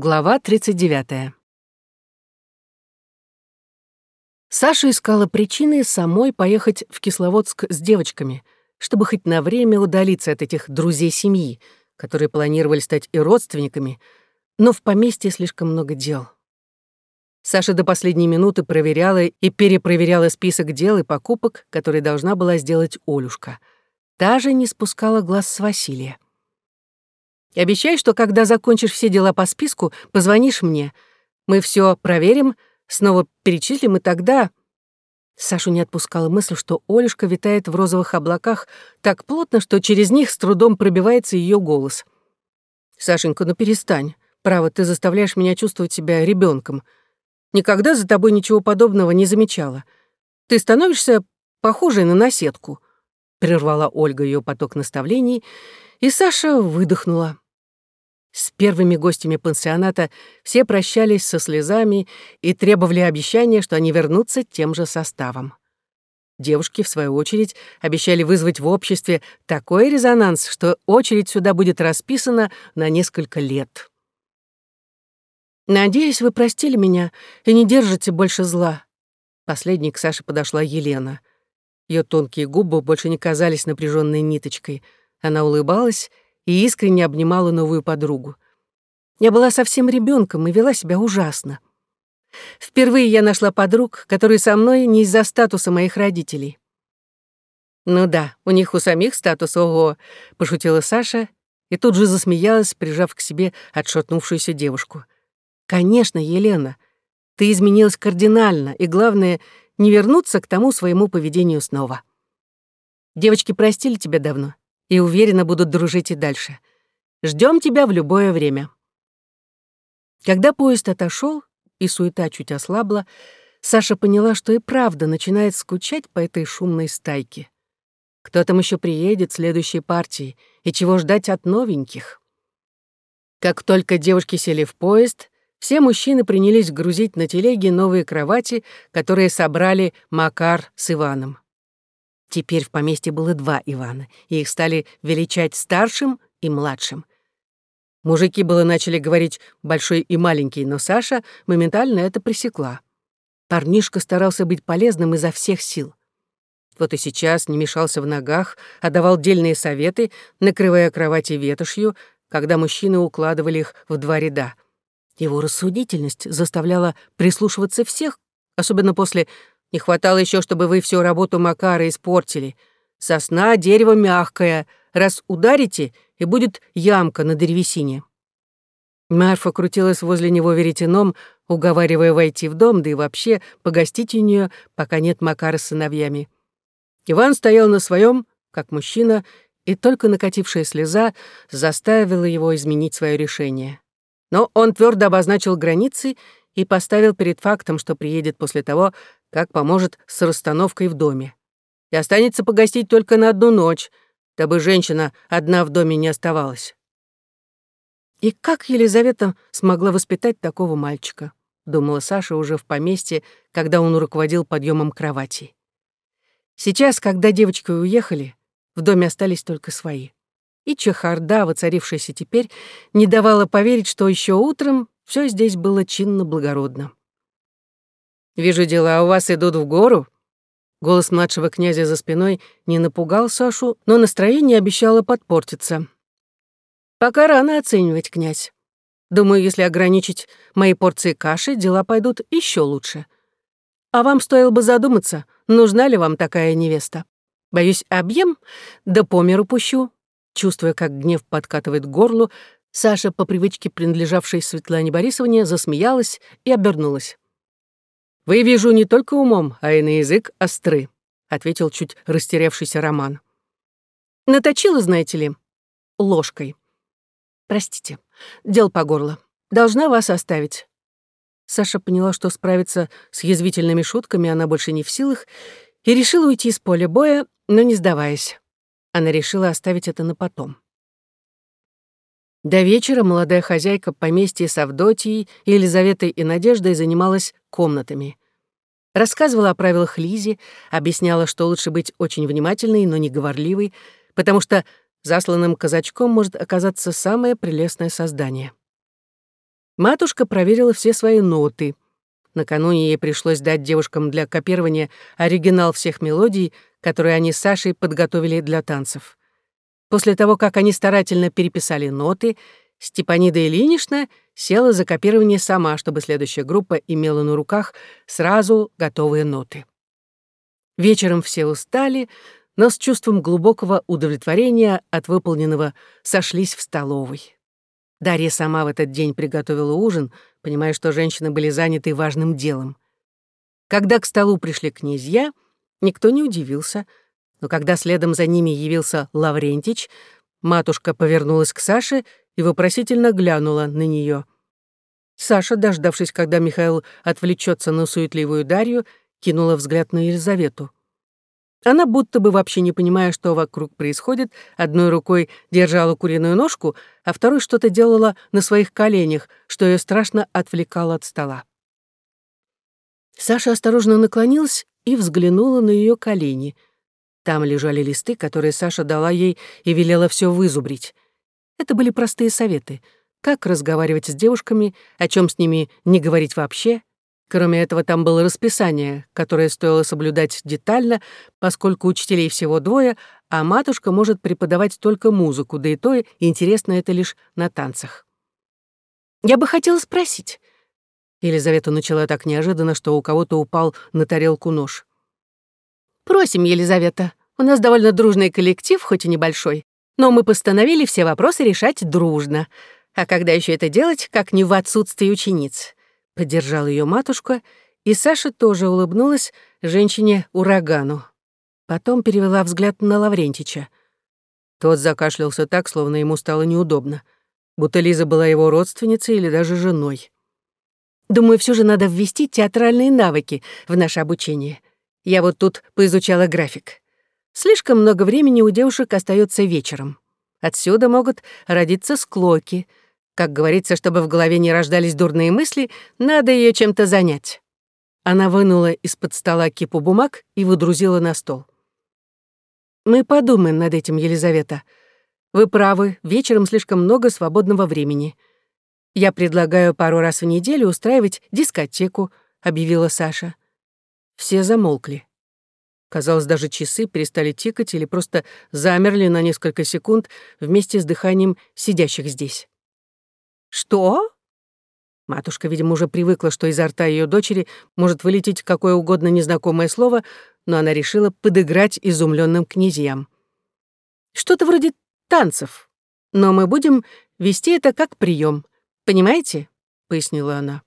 Глава 39. Саша искала причины самой поехать в Кисловодск с девочками, чтобы хоть на время удалиться от этих друзей семьи, которые планировали стать и родственниками, но в поместье слишком много дел. Саша до последней минуты проверяла и перепроверяла список дел и покупок, которые должна была сделать Олюшка. Та же не спускала глаз с Василия. Обещай, что когда закончишь все дела по списку, позвонишь мне. Мы все проверим, снова перечислим, и тогда...» Сашу не отпускала мысль, что Олюшка витает в розовых облаках так плотно, что через них с трудом пробивается ее голос. «Сашенька, ну перестань. Право, ты заставляешь меня чувствовать себя ребенком. Никогда за тобой ничего подобного не замечала. Ты становишься похожей на наседку», — прервала Ольга ее поток наставлений, и Саша выдохнула. С первыми гостями пансионата все прощались со слезами и требовали обещания, что они вернутся тем же составом. Девушки, в свою очередь, обещали вызвать в обществе такой резонанс, что очередь сюда будет расписана на несколько лет. «Надеюсь, вы простили меня и не держите больше зла». Последней к Саше подошла Елена. Ее тонкие губы больше не казались напряженной ниточкой. Она улыбалась и искренне обнимала новую подругу. Я была совсем ребенком и вела себя ужасно. Впервые я нашла подруг, которые со мной не из-за статуса моих родителей. «Ну да, у них у самих статус ого», — пошутила Саша и тут же засмеялась, прижав к себе отшатнувшуюся девушку. «Конечно, Елена, ты изменилась кардинально, и главное, не вернуться к тому своему поведению снова. Девочки простили тебя давно и уверенно будут дружить и дальше. Ждем тебя в любое время». Когда поезд отошел и суета чуть ослабла, Саша поняла, что и правда начинает скучать по этой шумной стайке. Кто там еще приедет следующей партии и чего ждать от новеньких? Как только девушки сели в поезд, все мужчины принялись грузить на телеги новые кровати, которые собрали Макар с Иваном. Теперь в поместье было два Ивана, и их стали величать старшим и младшим. Мужики было начали говорить «большой» и «маленький», но Саша моментально это пресекла. Парнишка старался быть полезным изо всех сил. Вот и сейчас не мешался в ногах, а давал дельные советы, накрывая кровати ветошью, когда мужчины укладывали их в два ряда. Его рассудительность заставляла прислушиваться всех, особенно после не хватало еще, чтобы вы всю работу Макара испортили. Сосна — дерево мягкое. Раз ударите, и будет ямка на древесине». Марфа крутилась возле него веретеном, уговаривая войти в дом, да и вообще погостить у нее, пока нет Макара с сыновьями. Иван стоял на своем, как мужчина, и только накатившая слеза заставила его изменить свое решение. Но он твердо обозначил границы и поставил перед фактом, что приедет после того, как поможет с расстановкой в доме. И останется погостить только на одну ночь, дабы женщина одна в доме не оставалась. И как Елизавета смогла воспитать такого мальчика? думала Саша уже в поместье, когда он руководил подъемом кровати. Сейчас, когда девочки уехали, в доме остались только свои. И чехарда, воцарившаяся теперь, не давала поверить, что еще утром все здесь было чинно-благородно. Вижу, дела у вас идут в гору». Голос младшего князя за спиной не напугал Сашу, но настроение обещало подпортиться. «Пока рано оценивать, князь. Думаю, если ограничить мои порции каши, дела пойдут еще лучше. А вам стоило бы задуматься, нужна ли вам такая невеста. Боюсь, объем, да по миру пущу». Чувствуя, как гнев подкатывает к горлу, Саша, по привычке принадлежавшей Светлане Борисовне, засмеялась и обернулась. «Вы, вижу, не только умом, а и на язык остры», — ответил чуть растерявшийся Роман. «Наточила, знаете ли, ложкой. Простите, дел по горло. Должна вас оставить». Саша поняла, что справиться с язвительными шутками она больше не в силах, и решила уйти с поля боя, но не сдаваясь. Она решила оставить это на потом. До вечера молодая хозяйка поместья с Авдотьей, Елизаветой и Надеждой занималась комнатами. Рассказывала о правилах Лизи, объясняла, что лучше быть очень внимательной, но не говорливой, потому что засланным казачком может оказаться самое прелестное создание. Матушка проверила все свои ноты. Накануне ей пришлось дать девушкам для копирования оригинал всех мелодий, которые они с Сашей подготовили для танцев. После того, как они старательно переписали ноты, Степанида Ильинична села за копирование сама, чтобы следующая группа имела на руках сразу готовые ноты. Вечером все устали, но с чувством глубокого удовлетворения от выполненного сошлись в столовой. Дарья сама в этот день приготовила ужин, понимая, что женщины были заняты важным делом. Когда к столу пришли князья, никто не удивился, но когда следом за ними явился Лаврентич, матушка повернулась к Саше и вопросительно глянула на нее. Саша, дождавшись, когда Михаил отвлечется на суетливую Дарью, кинула взгляд на Елизавету. Она, будто бы вообще не понимая, что вокруг происходит, одной рукой держала куриную ножку, а второй что-то делала на своих коленях, что ее страшно отвлекало от стола. Саша осторожно наклонилась и взглянула на ее колени. Там лежали листы, которые Саша дала ей и велела все вызубрить. Это были простые советы. Как разговаривать с девушками, о чем с ними не говорить вообще, Кроме этого, там было расписание, которое стоило соблюдать детально, поскольку учителей всего двое, а матушка может преподавать только музыку, да и то интересно это лишь на танцах. «Я бы хотела спросить». Елизавета начала так неожиданно, что у кого-то упал на тарелку нож. «Просим, Елизавета, у нас довольно дружный коллектив, хоть и небольшой, но мы постановили все вопросы решать дружно. А когда еще это делать, как не в отсутствии учениц? Поддержала ее матушка, и Саша тоже улыбнулась женщине-урагану. Потом перевела взгляд на Лаврентича. Тот закашлялся так, словно ему стало неудобно, будто Лиза была его родственницей или даже женой. «Думаю, все же надо ввести театральные навыки в наше обучение. Я вот тут поизучала график. Слишком много времени у девушек остается вечером. Отсюда могут родиться склоки — как говорится, чтобы в голове не рождались дурные мысли, надо ее чем-то занять. Она вынула из-под стола кипу бумаг и выдрузила на стол. «Мы подумаем над этим, Елизавета. Вы правы, вечером слишком много свободного времени. Я предлагаю пару раз в неделю устраивать дискотеку», — объявила Саша. Все замолкли. Казалось, даже часы перестали тикать или просто замерли на несколько секунд вместе с дыханием сидящих здесь. «Что?» Матушка, видимо, уже привыкла, что изо рта ее дочери может вылететь какое угодно незнакомое слово, но она решила подыграть изумленным князьям. «Что-то вроде танцев, но мы будем вести это как прием, понимаете?» — пояснила она.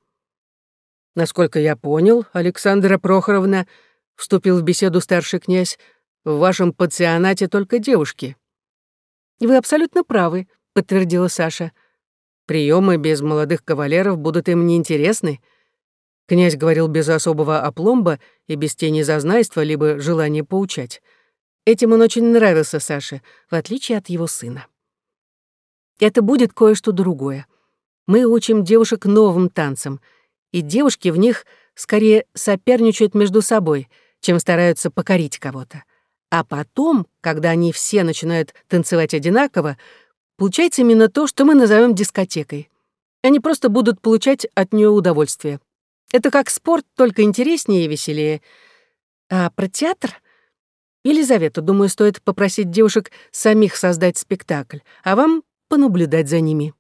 «Насколько я понял, Александра Прохоровна, — вступил в беседу старший князь, — в вашем пансионате только девушки». «Вы абсолютно правы», — подтвердила Саша. Приемы без молодых кавалеров будут им неинтересны. Князь говорил без особого опломба и без тени зазнайства, либо желания поучать. Этим он очень нравился Саше, в отличие от его сына. Это будет кое-что другое. Мы учим девушек новым танцам, и девушки в них скорее соперничают между собой, чем стараются покорить кого-то. А потом, когда они все начинают танцевать одинаково, Получается именно то, что мы назовем дискотекой. Они просто будут получать от нее удовольствие. Это как спорт, только интереснее и веселее. А про театр? Елизавета, думаю, стоит попросить девушек самих создать спектакль, а вам понаблюдать за ними.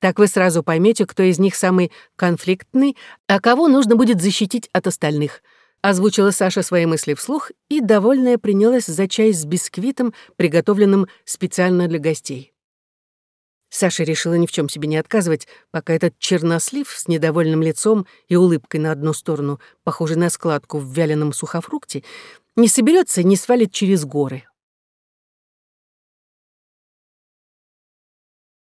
Так вы сразу поймете, кто из них самый конфликтный, а кого нужно будет защитить от остальных. Озвучила Саша свои мысли вслух и, довольная, принялась за чай с бисквитом, приготовленным специально для гостей. Саша решила ни в чем себе не отказывать, пока этот чернослив с недовольным лицом и улыбкой на одну сторону, похожий на складку в вяленом сухофрукте, не соберется и не свалит через горы.